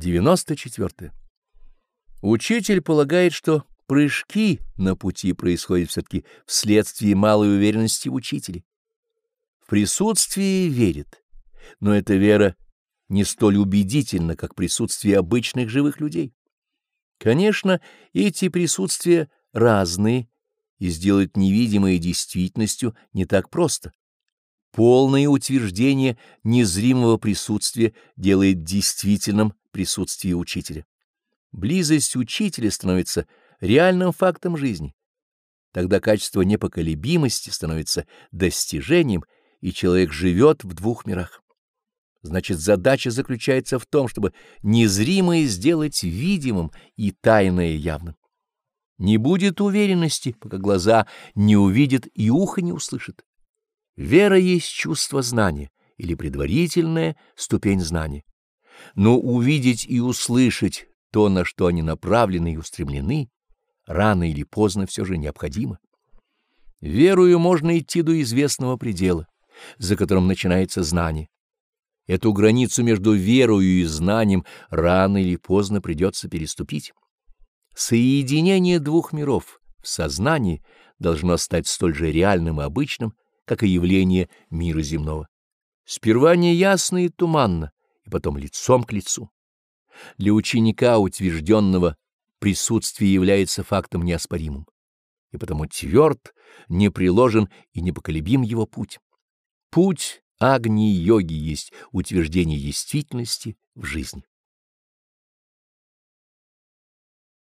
94. Учитель полагает, что прыжки на пути происходят все-таки вследствие малой уверенности в учителе. В присутствии верит, но эта вера не столь убедительна, как присутствие обычных живых людей. Конечно, эти присутствия разные, и сделать невидимое действительностью не так просто. Полное утверждение незримого присутствия делает действительным присутствие учителя. Близость учителя становится реальным фактом жизни. Тогда качество непоколебимости становится достижением, и человек живет в двух мирах. Значит, задача заключается в том, чтобы незримое сделать видимым и тайное явным. Не будет уверенности, пока глаза не увидят и ухо не услышит. Вера есть чувство знания или предварительная ступень знания. Но увидеть и услышать то, на что они направлены и устремлены, рано или поздно все же необходимо. Верую можно идти до известного предела, за которым начинается знание. Эту границу между верою и знанием рано или поздно придется переступить. Соединение двух миров в сознании должно стать столь же реальным и обычным, как и явление мира земного. Сперва неясно и туманно, потом лицом к лицу. Для ученика утвержденного присутствие является фактом неоспоримым, и потому тверд, непреложен и непоколебим его путь. Путь Агни-йоги есть утверждение действительности в жизни.